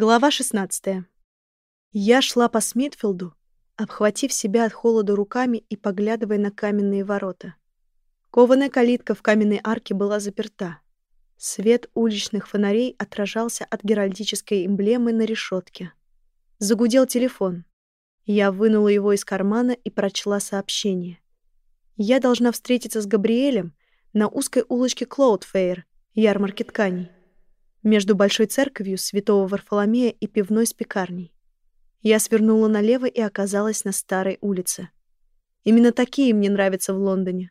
Глава 16. Я шла по Смитфилду, обхватив себя от холода руками и поглядывая на каменные ворота. Кованая калитка в каменной арке была заперта. Свет уличных фонарей отражался от геральдической эмблемы на решетке. Загудел телефон. Я вынула его из кармана и прочла сообщение. Я должна встретиться с Габриэлем на узкой улочке Клоудфейр, ярмарке тканей, между Большой церковью Святого Варфоломея и пивной с пекарней. Я свернула налево и оказалась на старой улице. Именно такие мне нравятся в Лондоне.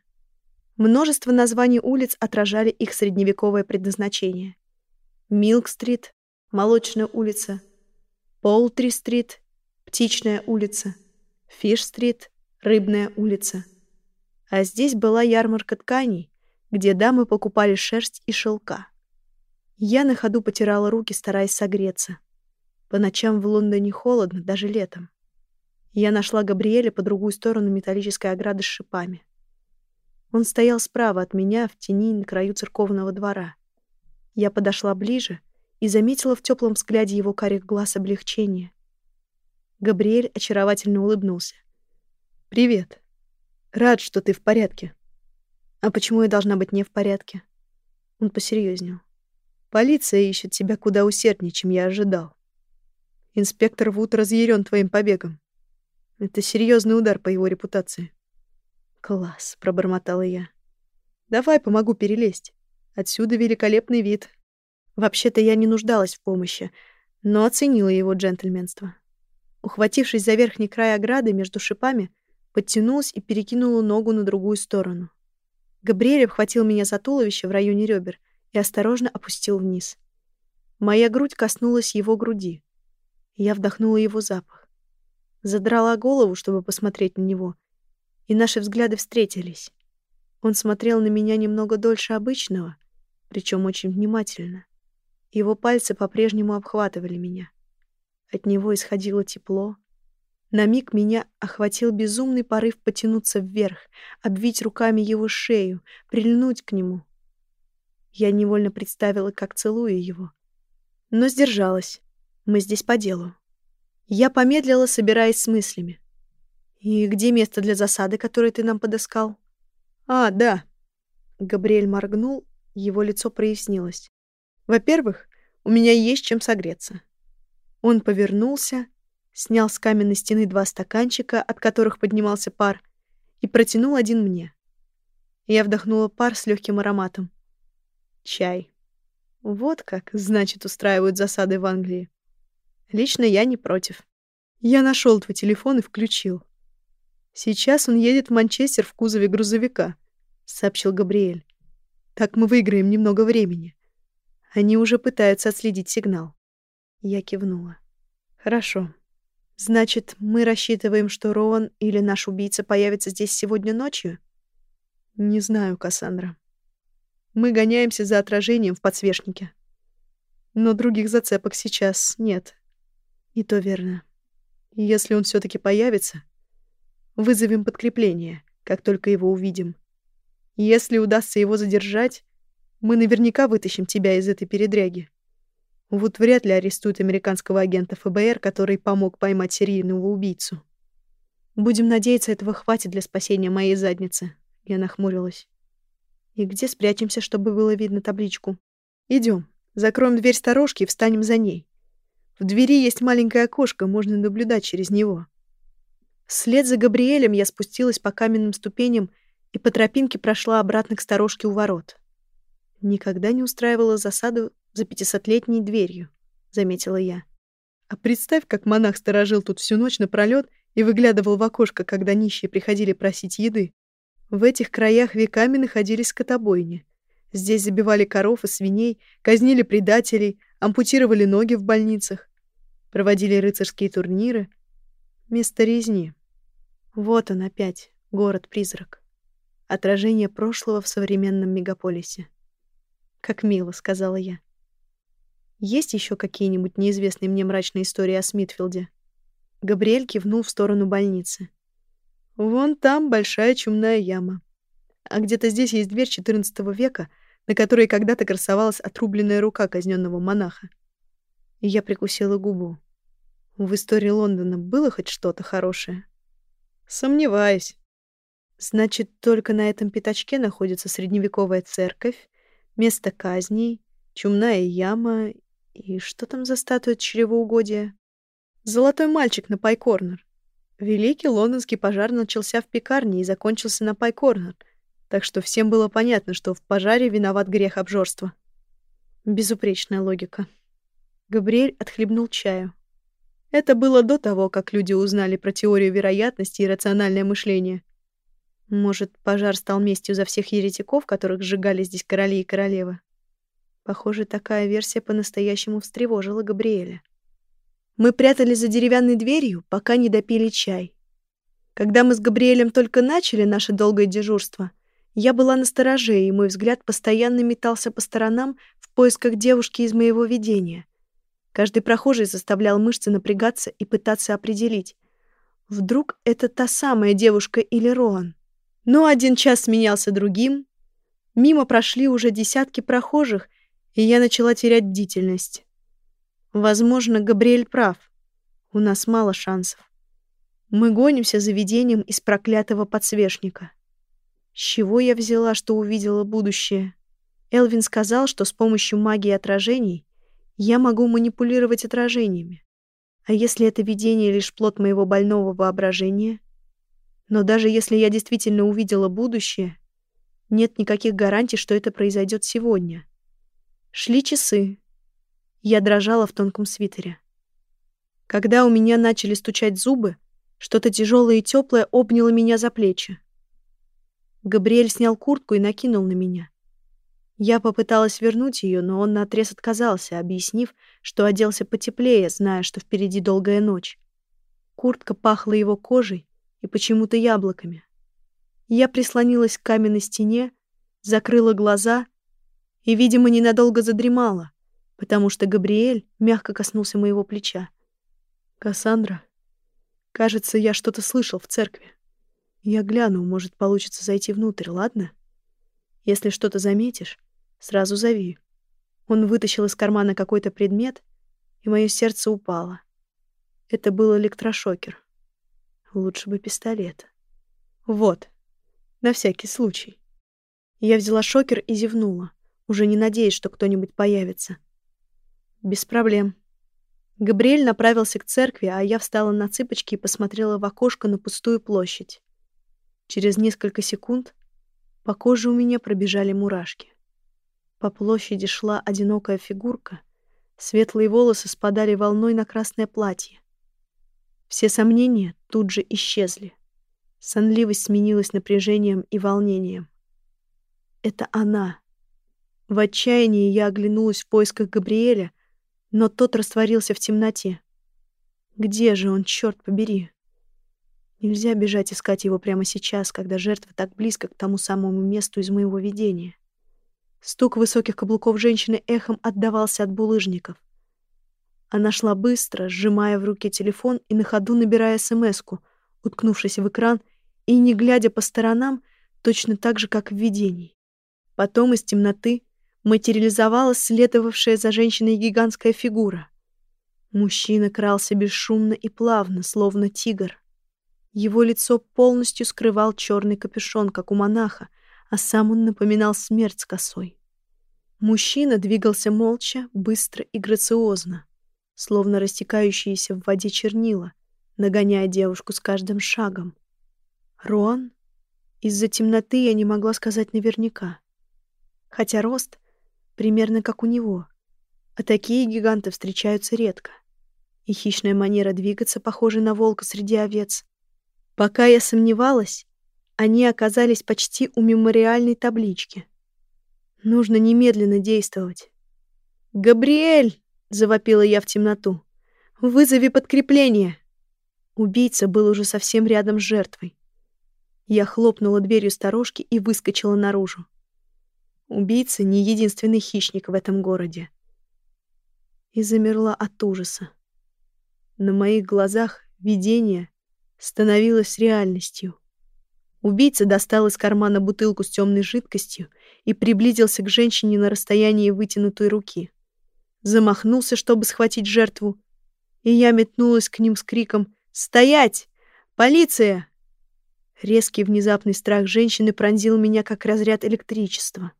Множество названий улиц отражали их средневековое предназначение. Милк-стрит, Молочная улица, Полтри-стрит, Птичная улица, Фиш-стрит, Рыбная улица. А здесь была ярмарка тканей, где дамы покупали шерсть и шелка. Я на ходу потирала руки, стараясь согреться. По ночам в Лондоне холодно, даже летом. Я нашла Габриэля по другую сторону металлической ограды с шипами. Он стоял справа от меня в тени на краю церковного двора. Я подошла ближе и заметила в теплом взгляде его карих глаз облегчение. Габриэль очаровательно улыбнулся. «Привет. Рад, что ты в порядке. А почему я должна быть не в порядке?» Он посерьезнел. «Полиция ищет тебя куда усерднее, чем я ожидал. Инспектор Вуд разъярен твоим побегом. Это серьезный удар по его репутации. «Класс», — пробормотала я. «Давай помогу перелезть. Отсюда великолепный вид». Вообще-то я не нуждалась в помощи, но оценила его джентльменство. Ухватившись за верхний край ограды между шипами, подтянулась и перекинула ногу на другую сторону. Габриэль обхватил меня за туловище в районе ребер и осторожно опустил вниз. Моя грудь коснулась его груди. Я вдохнула его запах. Задрала голову, чтобы посмотреть на него — и наши взгляды встретились. Он смотрел на меня немного дольше обычного, причем очень внимательно. Его пальцы по-прежнему обхватывали меня. От него исходило тепло. На миг меня охватил безумный порыв потянуться вверх, обвить руками его шею, прильнуть к нему. Я невольно представила, как целую его. Но сдержалась. Мы здесь по делу. Я помедлила, собираясь с мыслями. «И где место для засады, которое ты нам подыскал?» «А, да». Габриэль моргнул, его лицо прояснилось. «Во-первых, у меня есть чем согреться». Он повернулся, снял с каменной стены два стаканчика, от которых поднимался пар, и протянул один мне. Я вдохнула пар с легким ароматом. Чай. Вот как, значит, устраивают засады в Англии. Лично я не против. Я нашел твой телефон и включил. Сейчас он едет в Манчестер в кузове грузовика, сообщил Габриэль. Так мы выиграем немного времени. Они уже пытаются отследить сигнал. Я кивнула. Хорошо. Значит, мы рассчитываем, что Роан или наш убийца появится здесь сегодня ночью? Не знаю, Кассандра. Мы гоняемся за отражением в подсвечнике. Но других зацепок сейчас нет. И то верно. Если он все таки появится, Вызовем подкрепление, как только его увидим. Если удастся его задержать, мы наверняка вытащим тебя из этой передряги. Вот вряд ли арестуют американского агента ФБР, который помог поймать серийного убийцу. Будем надеяться, этого хватит для спасения моей задницы. Я нахмурилась. И где спрячемся, чтобы было видно табличку? Идем, закроем дверь сторожки и встанем за ней. В двери есть маленькое окошко, можно наблюдать через него. Вслед за Габриэлем я спустилась по каменным ступеням и по тропинке прошла обратно к сторожке у ворот. Никогда не устраивала засаду за пятисотлетней дверью, заметила я. А представь, как монах сторожил тут всю ночь напролёт и выглядывал в окошко, когда нищие приходили просить еды. В этих краях веками находились скотобойни. Здесь забивали коров и свиней, казнили предателей, ампутировали ноги в больницах, проводили рыцарские турниры. Место резни. Вот он опять, город-призрак. Отражение прошлого в современном мегаполисе. «Как мило», — сказала я. «Есть еще какие-нибудь неизвестные мне мрачные истории о Смитфилде?» Габриэль кивнул в сторону больницы. «Вон там большая чумная яма. А где-то здесь есть дверь XIV века, на которой когда-то красовалась отрубленная рука казненного монаха. И я прикусила губу. В истории Лондона было хоть что-то хорошее? Сомневаюсь. Значит, только на этом пятачке находится средневековая церковь, место казней, чумная яма и что там за статуя чревоугодия? Золотой мальчик на Пайкорнер. Великий лондонский пожар начался в пекарне и закончился на Пайкорнер, так что всем было понятно, что в пожаре виноват грех обжорства. Безупречная логика. Габриэль отхлебнул чаю. Это было до того, как люди узнали про теорию вероятности и рациональное мышление. Может, пожар стал местью за всех еретиков, которых сжигали здесь короли и королевы? Похоже, такая версия по-настоящему встревожила Габриэля. Мы прятались за деревянной дверью, пока не допили чай. Когда мы с Габриэлем только начали наше долгое дежурство, я была на стороже, и мой взгляд постоянно метался по сторонам в поисках девушки из моего видения. Каждый прохожий заставлял мышцы напрягаться и пытаться определить, вдруг это та самая девушка или Роан. Но один час сменялся другим. Мимо прошли уже десятки прохожих, и я начала терять бдительность. Возможно, Габриэль прав. У нас мало шансов. Мы гонимся за видением из проклятого подсвечника. С чего я взяла, что увидела будущее? Элвин сказал, что с помощью магии отражений я могу манипулировать отражениями. А если это видение лишь плод моего больного воображения? Но даже если я действительно увидела будущее, нет никаких гарантий, что это произойдет сегодня. Шли часы. Я дрожала в тонком свитере. Когда у меня начали стучать зубы, что-то тяжелое и теплое обняло меня за плечи. Габриэль снял куртку и накинул на меня. Я попыталась вернуть ее, но он наотрез отказался, объяснив, что оделся потеплее, зная, что впереди долгая ночь. Куртка пахла его кожей, и почему-то яблоками. Я прислонилась к каменной стене, закрыла глаза и, видимо, ненадолго задремала, потому что Габриэль мягко коснулся моего плеча. «Кассандра, кажется, я что-то слышал в церкви. Я гляну, может, получится зайти внутрь, ладно? Если что-то заметишь, сразу зови». Он вытащил из кармана какой-то предмет, и мое сердце упало. Это был электрошокер. Лучше бы пистолет. Вот. На всякий случай. Я взяла шокер и зевнула, уже не надеясь, что кто-нибудь появится. Без проблем. Габриэль направился к церкви, а я встала на цыпочки и посмотрела в окошко на пустую площадь. Через несколько секунд по коже у меня пробежали мурашки. По площади шла одинокая фигурка, светлые волосы спадали волной на красное платье. Все сомнения тут же исчезли. Сонливость сменилась напряжением и волнением. Это она. В отчаянии я оглянулась в поисках Габриэля, но тот растворился в темноте. Где же он, черт побери? Нельзя бежать искать его прямо сейчас, когда жертва так близко к тому самому месту из моего видения. Стук высоких каблуков женщины эхом отдавался от булыжников. Она шла быстро, сжимая в руке телефон и на ходу набирая смс-ку, уткнувшись в экран и не глядя по сторонам, точно так же, как в видении. Потом из темноты материализовалась следовавшая за женщиной гигантская фигура. Мужчина крался бесшумно и плавно, словно тигр. Его лицо полностью скрывал черный капюшон, как у монаха, а сам он напоминал смерть с косой. Мужчина двигался молча, быстро и грациозно словно растекающиеся в воде чернила, нагоняя девушку с каждым шагом. Рон? Из-за темноты я не могла сказать наверняка. Хотя рост примерно как у него, а такие гиганты встречаются редко. И хищная манера двигаться похожа на волка среди овец. Пока я сомневалась, они оказались почти у мемориальной таблички. Нужно немедленно действовать. «Габриэль!» — завопила я в темноту. «Вызови подкрепление!» Убийца был уже совсем рядом с жертвой. Я хлопнула дверью сторожки и выскочила наружу. Убийца — не единственный хищник в этом городе. И замерла от ужаса. На моих глазах видение становилось реальностью. Убийца достал из кармана бутылку с темной жидкостью и приблизился к женщине на расстоянии вытянутой руки. замахнулся, чтобы схватить жертву, и я метнулась к ним с криком «Стоять! Полиция!» Резкий внезапный страх женщины пронзил меня, как разряд электричества.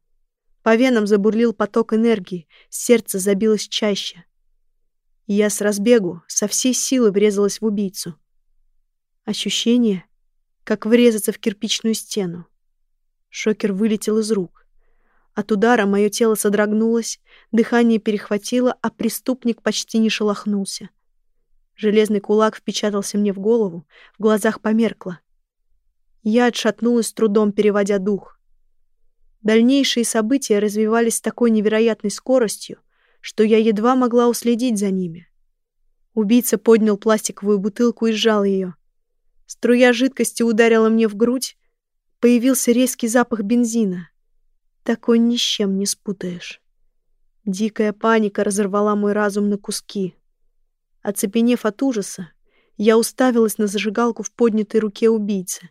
По венам забурлил поток энергии, сердце забилось чаще. Я с разбегу, со всей силы врезалась в убийцу. Ощущение, как врезаться в кирпичную стену. Шокер вылетел из рук. От удара мое тело содрогнулось, дыхание перехватило, а преступник почти не шелохнулся. Железный кулак впечатался мне в голову, в глазах померкло. Я отшатнулась с трудом, переводя дух. Дальнейшие события развивались с такой невероятной скоростью, что я едва могла уследить за ними. Убийца поднял пластиковую бутылку и сжал ее. Струя жидкости ударила мне в грудь, появился резкий запах бензина. Такой ни с чем не спутаешь. Дикая паника разорвала мой разум на куски. Оцепенев от ужаса, я уставилась на зажигалку в поднятой руке убийцы.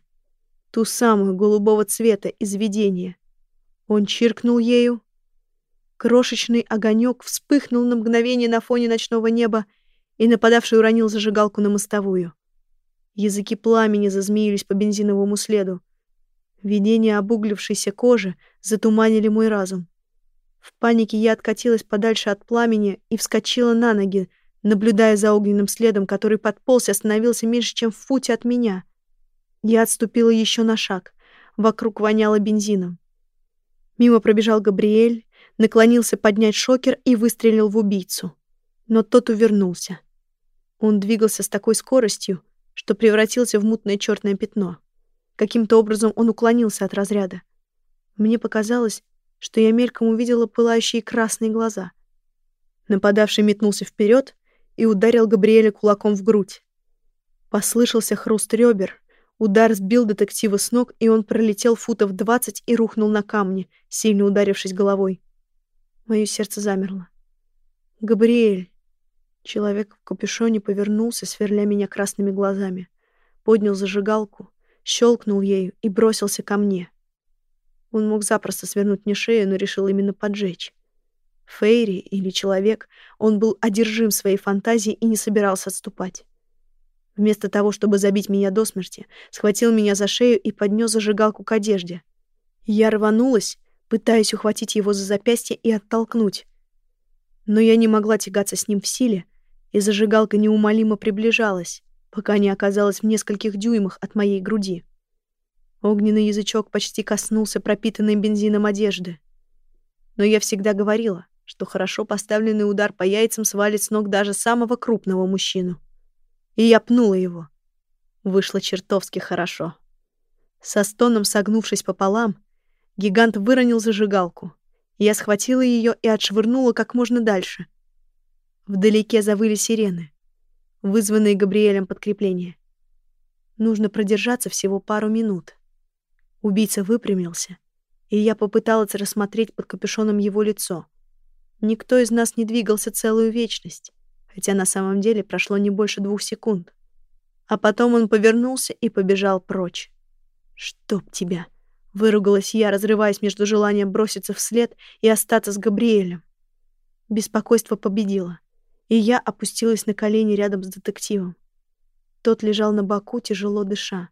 Ту самую голубого цвета из видения. Он чиркнул ею. Крошечный огонек вспыхнул на мгновение на фоне ночного неба, и нападавший уронил зажигалку на мостовую. Языки пламени зазмеились по бензиновому следу. Видения обуглившейся кожи затуманили мой разум. В панике я откатилась подальше от пламени и вскочила на ноги, наблюдая за огненным следом, который подполз и остановился меньше, чем в футе от меня. Я отступила еще на шаг. Вокруг воняло бензином. Мимо пробежал Габриэль, наклонился поднять шокер и выстрелил в убийцу. Но тот увернулся. Он двигался с такой скоростью, что превратился в мутное черное пятно. Каким-то образом он уклонился от разряда. Мне показалось, что я мельком увидела пылающие красные глаза. Нападавший метнулся вперед и ударил Габриэля кулаком в грудь. Послышался хруст ребер, удар сбил детектива с ног, и он пролетел футов двадцать и рухнул на камни, сильно ударившись головой. Мое сердце замерло. «Габриэль!» Человек в капюшоне повернулся, сверля меня красными глазами. Поднял зажигалку, щелкнул ею и бросился ко мне. Он мог запросто свернуть мне шею, но решил именно поджечь. Фейри или человек, он был одержим своей фантазией и не собирался отступать. Вместо того, чтобы забить меня до смерти, схватил меня за шею и поднес зажигалку к одежде. Я рванулась, пытаясь ухватить его за запястье и оттолкнуть. Но я не могла тягаться с ним в силе, и зажигалка неумолимо приближалась пока не оказалась в нескольких дюймах от моей груди. Огненный язычок почти коснулся пропитанной бензином одежды. Но я всегда говорила, что хорошо поставленный удар по яйцам свалит с ног даже самого крупного мужчину. И я пнула его. Вышло чертовски хорошо. Со стоном согнувшись пополам, гигант выронил зажигалку. Я схватила ее и отшвырнула как можно дальше. Вдалеке завыли сирены вызванные Габриэлем подкрепления. Нужно продержаться всего пару минут. Убийца выпрямился, и я попыталась рассмотреть под капюшоном его лицо. Никто из нас не двигался целую вечность, хотя на самом деле прошло не больше двух секунд. А потом он повернулся и побежал прочь. «Чтоб тебя!» — выругалась я, разрываясь между желанием броситься вслед и остаться с Габриэлем. Беспокойство победило и я опустилась на колени рядом с детективом. Тот лежал на боку, тяжело дыша.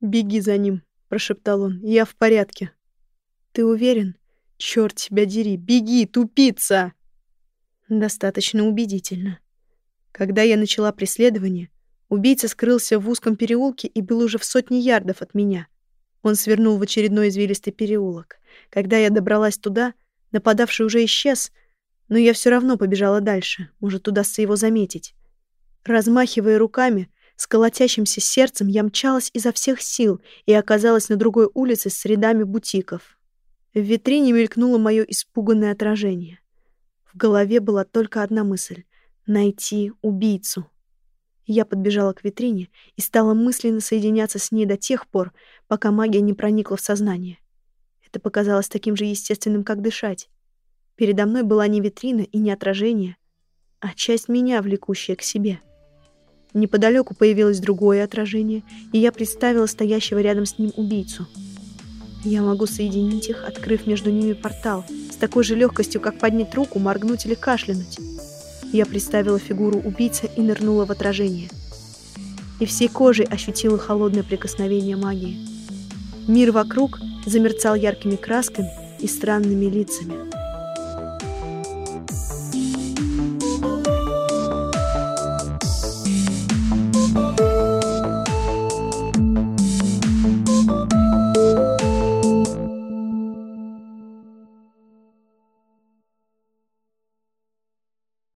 «Беги за ним», — прошептал он, — «я в порядке». «Ты уверен?» «Чёрт тебя дери! Беги, тупица!» Достаточно убедительно. Когда я начала преследование, убийца скрылся в узком переулке и был уже в сотне ярдов от меня. Он свернул в очередной извилистый переулок. Когда я добралась туда, нападавший уже исчез — но я все равно побежала дальше, может, удастся его заметить. Размахивая руками, с колотящимся сердцем я мчалась изо всех сил и оказалась на другой улице с рядами бутиков. В витрине мелькнуло мое испуганное отражение. В голове была только одна мысль — найти убийцу. Я подбежала к витрине и стала мысленно соединяться с ней до тех пор, пока магия не проникла в сознание. Это показалось таким же естественным, как дышать. Передо мной была не витрина и не отражение, а часть меня, влекущая к себе. Неподалеку появилось другое отражение, и я представила стоящего рядом с ним убийцу. Я могу соединить их, открыв между ними портал, с такой же легкостью, как поднять руку, моргнуть или кашлянуть. Я представила фигуру убийцы и нырнула в отражение. И всей кожей ощутила холодное прикосновение магии. Мир вокруг замерцал яркими красками и странными лицами.